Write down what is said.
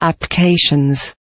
applications.